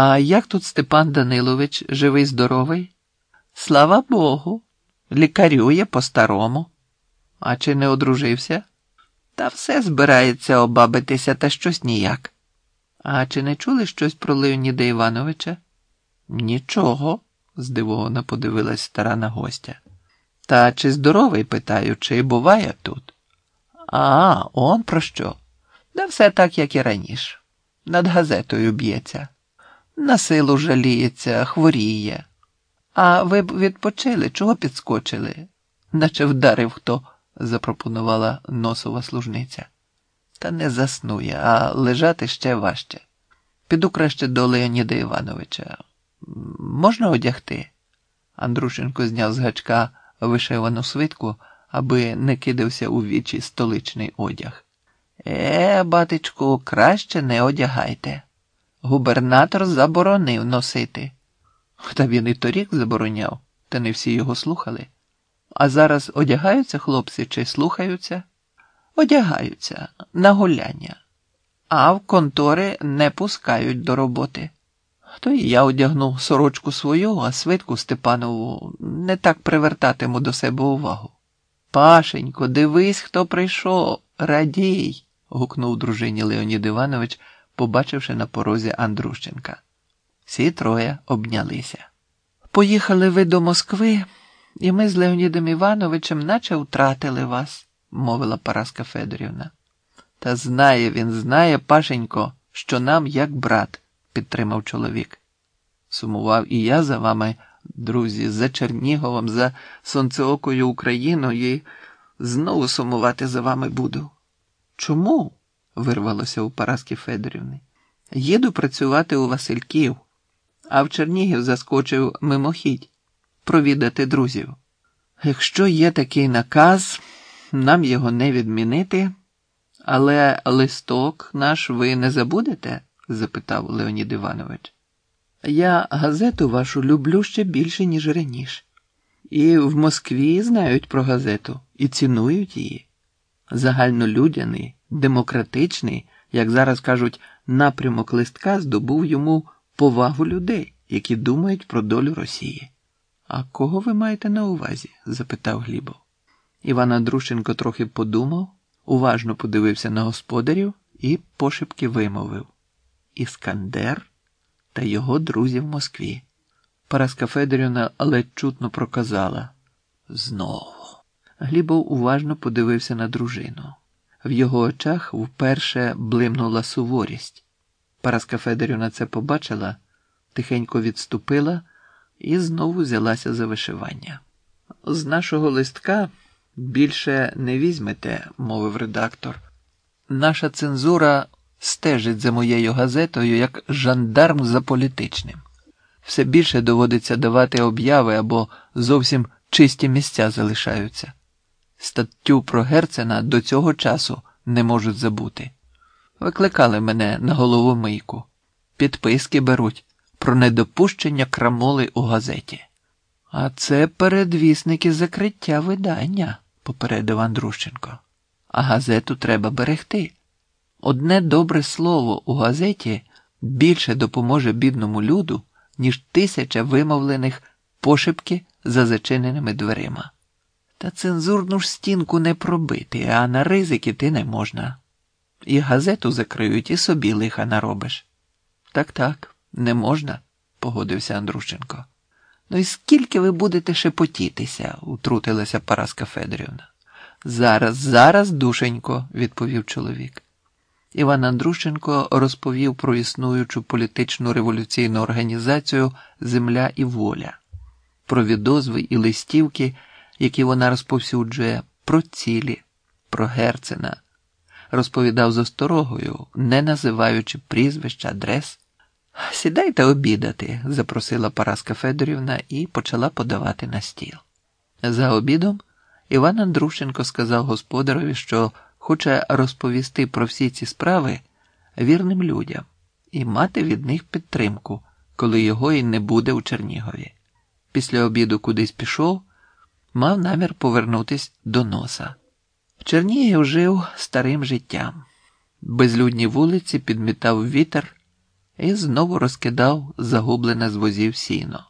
А як тут Степан Данилович живий, здоровий? Слава Богу, лікарює по-старому. А чи не одружився? Та все збирається обабитися, та щось ніяк. А чи не чули щось про Леоніда Івановича? Нічого, здивовано подивилась стара на гостя. Та чи здоровий, питаю, чи буває тут? А, он про що? Да все так, як і раніше. Над газетою б'ється. На силу жаліється, хворіє. А ви б відпочили, чого підскочили? Наче вдарив хто, запропонувала носова служниця. Та не заснує, а лежати ще важче. Піду краще до Леоніда Івановича. Можна одягти? Андрушенко зняв з гачка вишивану свитку, аби не кидався у вічі столичний одяг. Е, батечку, краще не одягайте. Губернатор заборонив носити. Та він і торік забороняв, та не всі його слухали. А зараз одягаються хлопці чи слухаються? Одягаються на гуляння, а в контори не пускають до роботи. То і я одягну сорочку свою, а свитку Степанову не так привертатиму до себе увагу. Пашенько, дивись, хто прийшов, радій. гукнув дружині Леонід Іванович, побачивши на порозі Андрущенка. Всі троє обнялися. Поїхали ви до Москви, і ми з Леонідом Івановичем наче втратили вас, мовила Параска Федорівна. Та знає він, знає, Пашенько, що нам як брат, підтримав чоловік. Сумував і я за вами, друзі, за Черніговом, за сонцеокою Україною і знову сумувати за вами буду. Чому? Вирвалося у Параски Федорівни. Їду працювати у Васильків, а в Чернігів заскочив мимохідь провідати друзів. Якщо є такий наказ, нам його не відмінити, але листок наш ви не забудете? запитав Леонід Іванович. Я газету вашу люблю ще більше, ніж раніше. І в Москві знають про газету і цінують її. Загальнолюдяний, демократичний, як зараз кажуть, напрямок листка здобув йому повагу людей, які думають про долю Росії. А кого ви маєте на увазі? запитав Глібов. Іван Андрушенко трохи подумав, уважно подивився на господарів і пошепки вимовив Іскандер та його друзі в Москві. Параска Федорівна ледь чутно проказала знову. Глібов уважно подивився на дружину. В його очах вперше блимнула суворість. Параска Федорівна це побачила, тихенько відступила і знову взялася за вишивання. З нашого листка більше не візьмете, мовив редактор. Наша цензура стежить за моєю газетою як жандарм за політичним. Все більше доводиться давати обяви або зовсім чисті місця залишаються. Статтю про Герцена до цього часу не можуть забути. Викликали мене на голову мийку. Підписки беруть про недопущення крамоли у газеті. А це передвісники закриття видання, попередив Андрущенко. А газету треба берегти. Одне добре слово у газеті більше допоможе бідному люду, ніж тисяча вимовлених пошепки за зачиненими дверима. Та цензурну ж стінку не пробити, а на ризики ти не можна. І газету закриють, і собі лиха наробиш. Так, так, не можна, погодився Андрущенко. Ну і скільки ви будете шепотітися, утрутилася Параска Федорівна. Зараз, зараз, душенько, відповів чоловік. Іван Андрущенко розповів про існуючу політичну революційну організацію Земля і воля, про відозви і листівки, які вона розповсюджує, про цілі, про Герцена, розповідав з осторогою, не називаючи прізвищ, адрес. Сідайте обідати, запросила Параска Федорівна і почала подавати на стіл. За обідом Іван Андрущенко сказав господарові, що хоче розповісти про всі ці справи вірним людям і мати від них підтримку, коли його і не буде у Чернігові. Після обіду кудись пішов, мав намір повернутись до носа. Чернігів жив старим життям. Безлюдні вулиці підмітав вітер, і знову розкидав загублене з возів сіно.